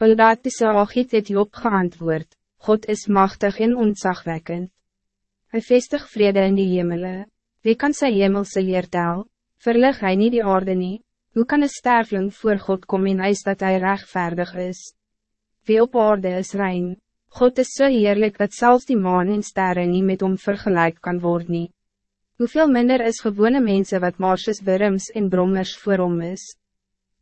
Bildad die Saagit het Job geantwoord, God is machtig en ontzagwekkend. Hij vestig vrede in die hemele. Wie kan sy hemelse leer tel? Verlig hy nie die aarde nie? Hoe kan een sterveling voor God komen en eis dat hij rechtvaardig is? Wie op aarde is rein? God is zo so heerlijk dat zelfs die maan en sterren niet met hom vergelijk kan worden. Hoeveel minder is gewone mensen wat marsjes, wurms en brommers voor hom is?